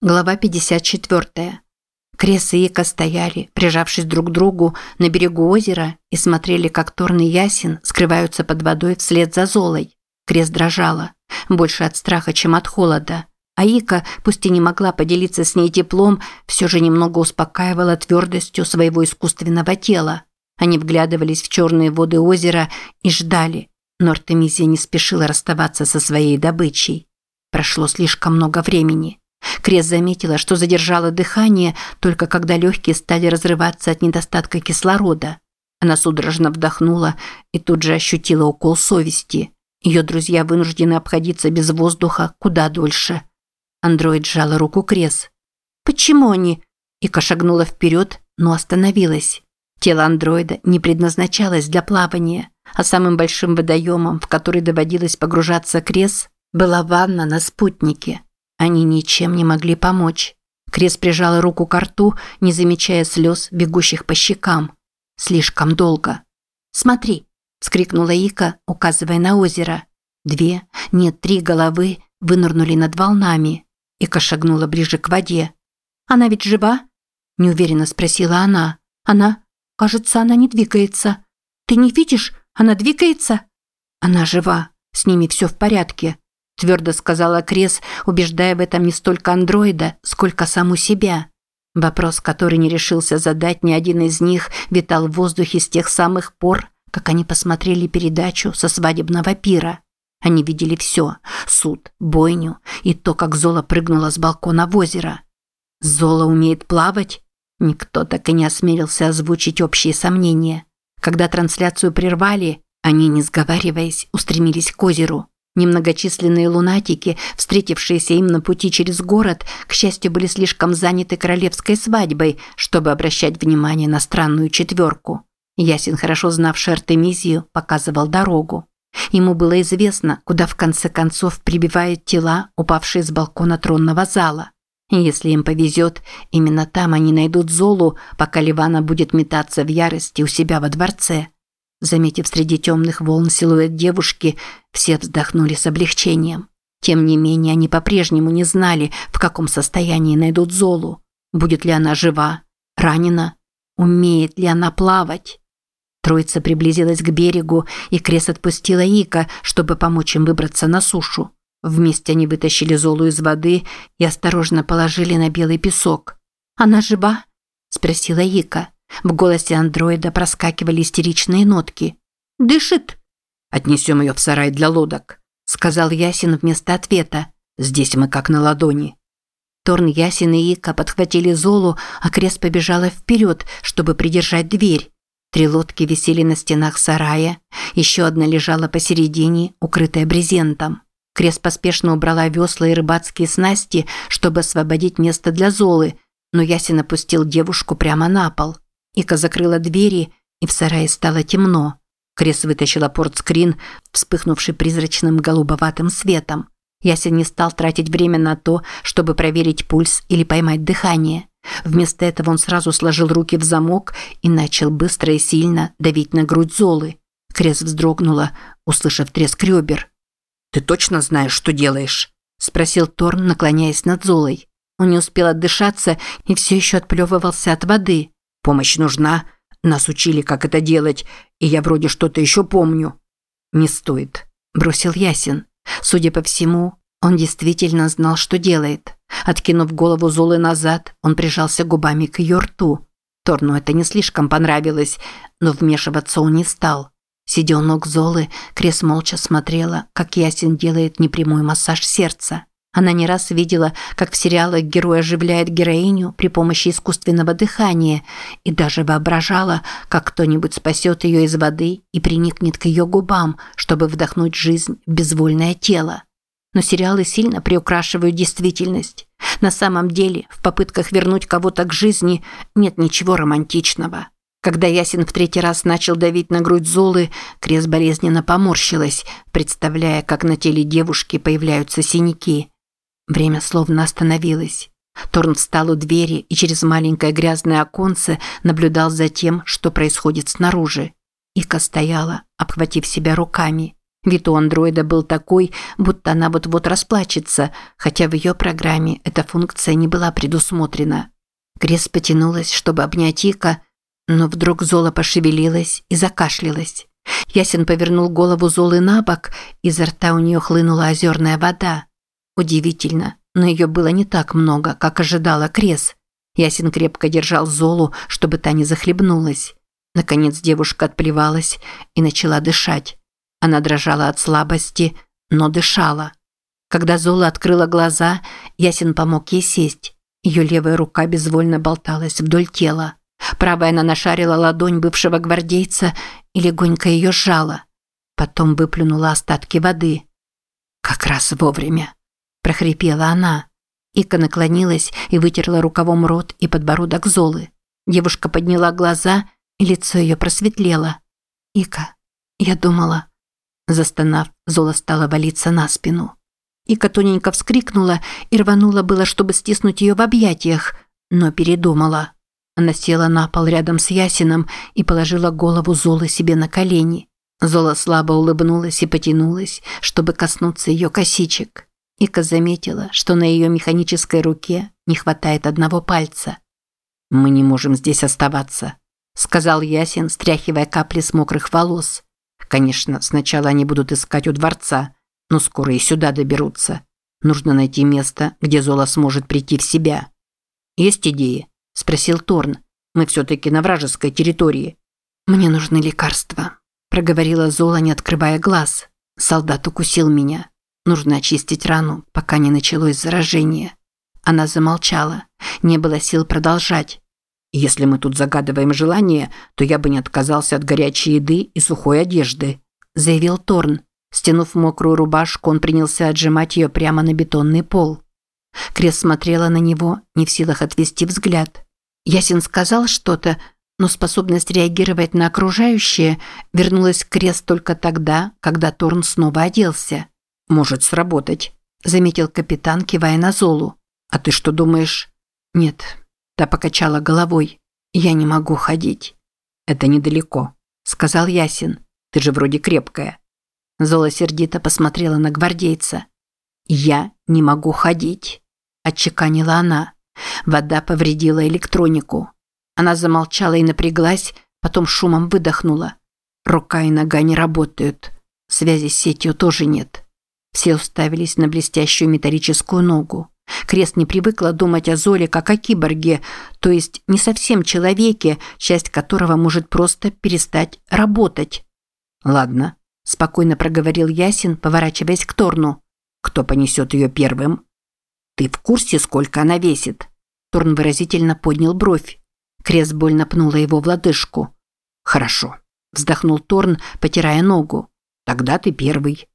Глава 54. Крес и Ика стояли, прижавшись друг к другу на берегу озера и смотрели, как Торн и Ясин скрываются под водой вслед за Золой. Крес дрожала, больше от страха, чем от холода. А Ика, пусть и не могла поделиться с ней теплом, все же немного успокаивала твердостью своего искусственного тела. Они вглядывались в черные воды озера и ждали, но Артемизия не спешила расставаться со своей добычей. Прошло слишком много времени. Крес заметила, что задержала дыхание только когда легкие стали разрываться от недостатка кислорода. Она судорожно вдохнула и тут же ощутила укол совести. Ее друзья вынуждены обходиться без воздуха куда дольше. Андроид сжала руку Крес. «Почему они?» Ика шагнула вперед, но остановилась. Тело андроида не предназначалось для плавания, а самым большим водоемом, в который доводилось погружаться Крес, была ванна на спутнике. Они ничем не могли помочь. Крес прижала руку к рту, не замечая слез, бегущих по щекам. Слишком долго. «Смотри!» – вскрикнула Ика, указывая на озеро. Две, нет, три головы вынырнули над волнами. Ика шагнула ближе к воде. «Она ведь жива?» – неуверенно спросила она. «Она? Кажется, она не двигается. Ты не видишь? Она двигается?» «Она жива. С ними все в порядке твердо сказала Крес, убеждая в этом не столько андроида, сколько саму себя. Вопрос, который не решился задать ни один из них, витал в воздухе с тех самых пор, как они посмотрели передачу со свадебного пира. Они видели все – суд, бойню и то, как Зола прыгнула с балкона в озеро. Зола умеет плавать? Никто так и не осмелился озвучить общие сомнения. Когда трансляцию прервали, они, не сговариваясь, устремились к озеру. Немногочисленные лунатики, встретившиеся им на пути через город, к счастью, были слишком заняты королевской свадьбой, чтобы обращать внимание на странную четверку. Ясен, хорошо знавший Артемизию, показывал дорогу. Ему было известно, куда в конце концов прибивают тела, упавшие с балкона тронного зала. Если им повезет, именно там они найдут Золу, пока Ливана будет метаться в ярости у себя во дворце. Заметив среди темных волн силуэт девушки, все вздохнули с облегчением. Тем не менее, они по-прежнему не знали, в каком состоянии найдут Золу. Будет ли она жива? Ранена? Умеет ли она плавать? Троица приблизилась к берегу, и Крес отпустила Ика, чтобы помочь им выбраться на сушу. Вместе они вытащили Золу из воды и осторожно положили на белый песок. «Она жива?» – спросила Ика. В голосе андроида проскакивали истеричные нотки. «Дышит!» «Отнесем ее в сарай для лодок», – сказал Ясин вместо ответа. «Здесь мы как на ладони». Торн, Ясин и Ика подхватили Золу, а Крес побежала вперед, чтобы придержать дверь. Три лодки висели на стенах сарая, еще одна лежала посередине, укрытая брезентом. Крес поспешно убрала весла и рыбацкие снасти, чтобы освободить место для Золы, но Ясин опустил девушку прямо на пол. Ика закрыла двери, и в сарае стало темно. Крес вытащила портскрин, вспыхнувший призрачным голубоватым светом. Ясен не стал тратить время на то, чтобы проверить пульс или поймать дыхание. Вместо этого он сразу сложил руки в замок и начал быстро и сильно давить на грудь Золы. Крес вздрогнула, услышав треск ребер. «Ты точно знаешь, что делаешь?» – спросил Торн, наклоняясь над Золой. Он не успел отдышаться и все еще отплевывался от воды. Помощь нужна. Нас учили, как это делать, и я вроде что-то еще помню». «Не стоит», – бросил Ясин. Судя по всему, он действительно знал, что делает. Откинув голову Золы назад, он прижался губами к ее рту. Торну это не слишком понравилось, но вмешиваться он не стал. Сидя ног Золы, Крес молча смотрела, как Ясин делает непрямой массаж сердца. Она не раз видела, как в сериалах герой оживляет героиню при помощи искусственного дыхания и даже воображала, как кто-нибудь спасет ее из воды и приникнет к ее губам, чтобы вдохнуть жизнь в безвольное тело. Но сериалы сильно приукрашивают действительность. На самом деле, в попытках вернуть кого-то к жизни нет ничего романтичного. Когда Ясин в третий раз начал давить на грудь Золы, Крес болезненно поморщилась, представляя, как на теле девушки появляются синяки. Время словно остановилось. Торн встал у двери и через маленькое грязное оконце наблюдал за тем, что происходит снаружи. Ика стояла, обхватив себя руками. Вид у андроида был такой, будто она вот-вот расплачется, хотя в ее программе эта функция не была предусмотрена. Крес потянулась, чтобы обнять Ика, но вдруг Зола пошевелилась и закашлялась. Ясен повернул голову Золы на бок, изо рта у нее хлынула озерная вода. Удивительно, но ее было не так много, как ожидала Крес. Ясен крепко держал Золу, чтобы та не захлебнулась. Наконец девушка отплевалась и начала дышать. Она дрожала от слабости, но дышала. Когда Зола открыла глаза, Ясен помог ей сесть. Ее левая рука безвольно болталась вдоль тела. Правая она нашарила ладонь бывшего гвардейца и легонько ее сжала. Потом выплюнула остатки воды. «Как раз вовремя», – прохрипела она. Ика наклонилась и вытерла рукавом рот и подбородок Золы. Девушка подняла глаза, и лицо ее просветлело. «Ика, я думала...» Застонав, Зола стала валиться на спину. Ика тоненько вскрикнула и рванула было, чтобы стиснуть ее в объятиях, но передумала. Она села на пол рядом с Ясином и положила голову Золы себе на колени. Зола слабо улыбнулась и потянулась, чтобы коснуться ее косичек. Ика заметила, что на ее механической руке не хватает одного пальца. «Мы не можем здесь оставаться», – сказал Ясин, стряхивая капли с мокрых волос. «Конечно, сначала они будут искать у дворца, но скоро и сюда доберутся. Нужно найти место, где Зола сможет прийти в себя. Есть идеи?» – спросил Торн. «Мы все-таки на вражеской территории». «Мне нужны лекарства», – проговорила Зола, не открывая глаз. «Солдат укусил меня. Нужно очистить рану, пока не началось заражение». Она замолчала. Не было сил продолжать. «Если мы тут загадываем желание, то я бы не отказался от горячей еды и сухой одежды», – заявил Торн. Стянув мокрую рубашку, он принялся отжимать ее прямо на бетонный пол. Крес смотрела на него, не в силах отвести взгляд. Ясин сказал что-то, но способность реагировать на окружающее вернулась к Крес только тогда, когда Торн снова оделся. «Может сработать», – заметил капитан, кивая на Золу. «А ты что думаешь?» «Нет», – та покачала головой. «Я не могу ходить». «Это недалеко», – сказал Ясин. «Ты же вроде крепкая». Зола сердито посмотрела на гвардейца. «Я не могу ходить», – отчеканила она. Вода повредила электронику. Она замолчала и напряглась, потом шумом выдохнула. Рука и нога не работают. Связи с сетью тоже нет. Все уставились на блестящую металлическую ногу. Крест не привыкла думать о Золе как о киборге, то есть не совсем человеке, часть которого может просто перестать работать. «Ладно», – спокойно проговорил Ясин, поворачиваясь к Торну. «Кто понесет ее первым?» «Ты в курсе, сколько она весит?» Торн выразительно поднял бровь. Крест больно пнула его в лодыжку. «Хорошо», – вздохнул Торн, потирая ногу. «Тогда ты первый».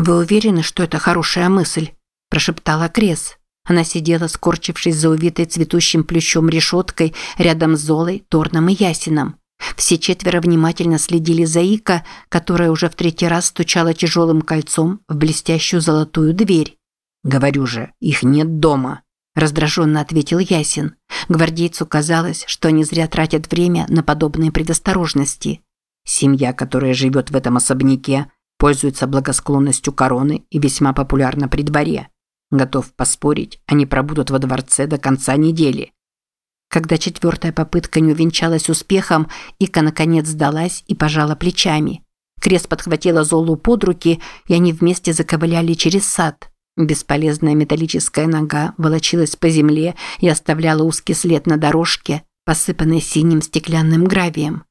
«Вы уверены, что это хорошая мысль?» – прошептала Крес. Она сидела, скорчившись за увитой цветущим плющом решеткой рядом с Золой, Торном и Ясином. Все четверо внимательно следили за Ика, которая уже в третий раз стучала тяжелым кольцом в блестящую золотую дверь. «Говорю же, их нет дома», – раздраженно ответил Ясин. Гвардейцу казалось, что они зря тратят время на подобные предосторожности. Семья, которая живет в этом особняке, пользуется благосклонностью короны и весьма популярна при дворе. Готов поспорить, они пробудут во дворце до конца недели. Когда четвертая попытка не увенчалась успехом, Ика наконец сдалась и пожала плечами. Крест подхватила Золу под руки, и они вместе заковыляли через сад. Бесполезная металлическая нога волочилась по земле и оставляла узкий след на дорожке, посыпанной синим стеклянным гравием.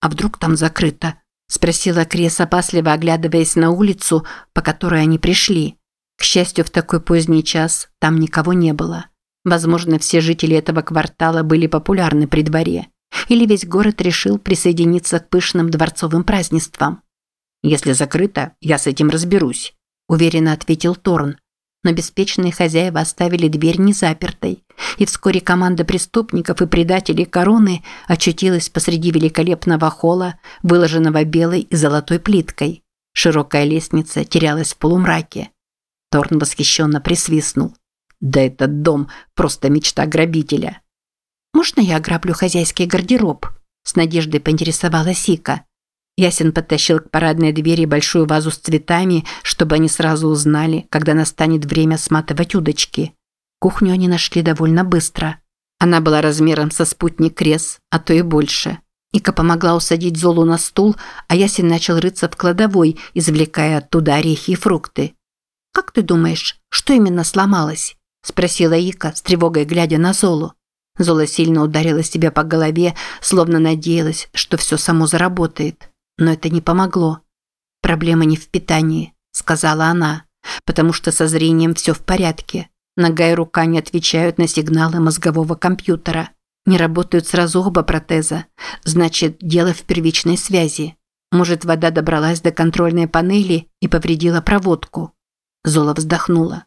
«А вдруг там закрыто?» – спросила Крес, опасливо оглядываясь на улицу, по которой они пришли. К счастью, в такой поздний час там никого не было. Возможно, все жители этого квартала были популярны при дворе. Или весь город решил присоединиться к пышным дворцовым празднествам. «Если закрыто, я с этим разберусь», уверенно ответил Торн. Но беспечные хозяева оставили дверь незапертой, и вскоре команда преступников и предателей короны очутилась посреди великолепного холла, выложенного белой и золотой плиткой. Широкая лестница терялась в полумраке. Торн восхищенно присвистнул. «Да этот дом – просто мечта грабителя!» «Можно я ограблю хозяйский гардероб?» – с надеждой поинтересовалась Сика. Ясен подтащил к парадной двери большую вазу с цветами, чтобы они сразу узнали, когда настанет время сматывать удочки. Кухню они нашли довольно быстро. Она была размером со спутник Крес, а то и больше. Ика помогла усадить Золу на стул, а Ясен начал рыться в кладовой, извлекая оттуда орехи и фрукты. «Как ты думаешь, что именно сломалось?» – спросила Ика, с тревогой глядя на Золу. Зола сильно ударила себя по голове, словно надеялась, что все само заработает. Но это не помогло. «Проблема не в питании», – сказала она, «потому что со зрением все в порядке. Нога и рука не отвечают на сигналы мозгового компьютера. Не работают сразу оба протеза. Значит, дело в первичной связи. Может, вода добралась до контрольной панели и повредила проводку». Зола вздохнула.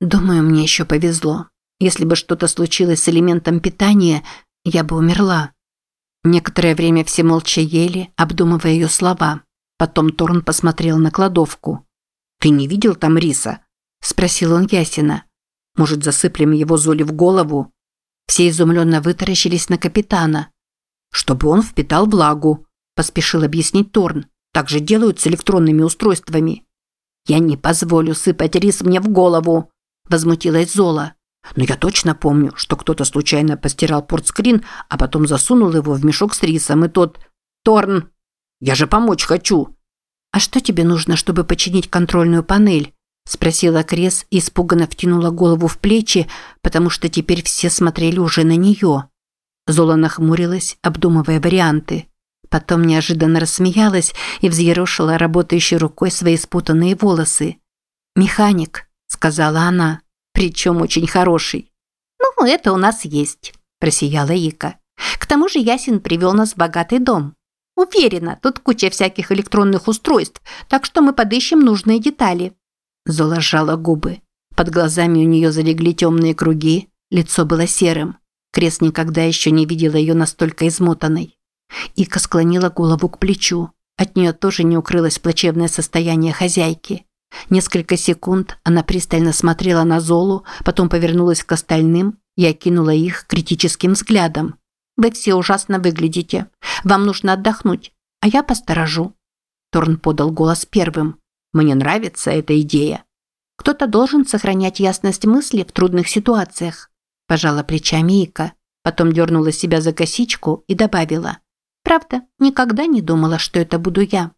«Думаю, мне еще повезло. Если бы что-то случилось с элементом питания, я бы умерла». Некоторое время все молча ели, обдумывая ее слова. Потом Торн посмотрел на кладовку. «Ты не видел там риса?» – спросил он Ясина. «Может, засыплем его Золи в голову?» Все изумленно вытаращились на капитана. «Чтобы он впитал влагу», – поспешил объяснить Торн. «Так же делают с электронными устройствами». «Я не позволю сыпать рис мне в голову», – возмутилась Зола. Но я точно помню, что кто-то случайно постирал портскрин, а потом засунул его в мешок с рисом, и тот... Торн! Я же помочь хочу!» «А что тебе нужно, чтобы починить контрольную панель?» Спросила Крес и испуганно втянула голову в плечи, потому что теперь все смотрели уже на нее. Зола нахмурилась, обдумывая варианты. Потом неожиданно рассмеялась и взъерошила работающей рукой свои спутанные волосы. «Механик», – сказала она причем очень хороший. Ну, это у нас есть, просияла Ика. К тому же Ясин привел нас в богатый дом. Уверена, тут куча всяких электронных устройств, так что мы подыщем нужные детали. Зола сжала губы. Под глазами у нее залегли темные круги, лицо было серым. Крест никогда еще не видела ее настолько измотанной. Ика склонила голову к плечу. От нее тоже не укрылось плачевное состояние хозяйки. Несколько секунд она пристально смотрела на Золу, потом повернулась к остальным и окинула их критическим взглядом. «Вы все ужасно выглядите. Вам нужно отдохнуть, а я посторожу». Торн подал голос первым. «Мне нравится эта идея». «Кто-то должен сохранять ясность мысли в трудных ситуациях», – пожала плечами Ика. Потом дернула себя за косичку и добавила. «Правда, никогда не думала, что это буду я».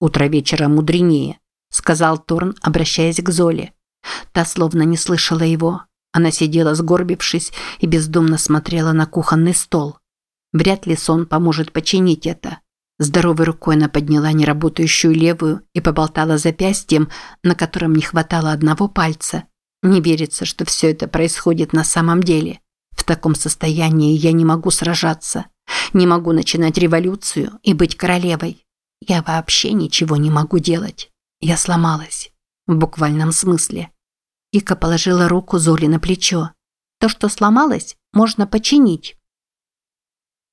«Утро вечера мудренее», сказал Торн, обращаясь к Золе. Та словно не слышала его. Она сидела сгорбившись и бездумно смотрела на кухонный стол. Вряд ли сон поможет починить это. Здоровой рукой она подняла неработающую левую и поболтала запястьем, на котором не хватало одного пальца. Не верится, что все это происходит на самом деле. В таком состоянии я не могу сражаться. Не могу начинать революцию и быть королевой. Я вообще ничего не могу делать. Я сломалась. В буквальном смысле. Ика положила руку Золи на плечо. То, что сломалось, можно починить.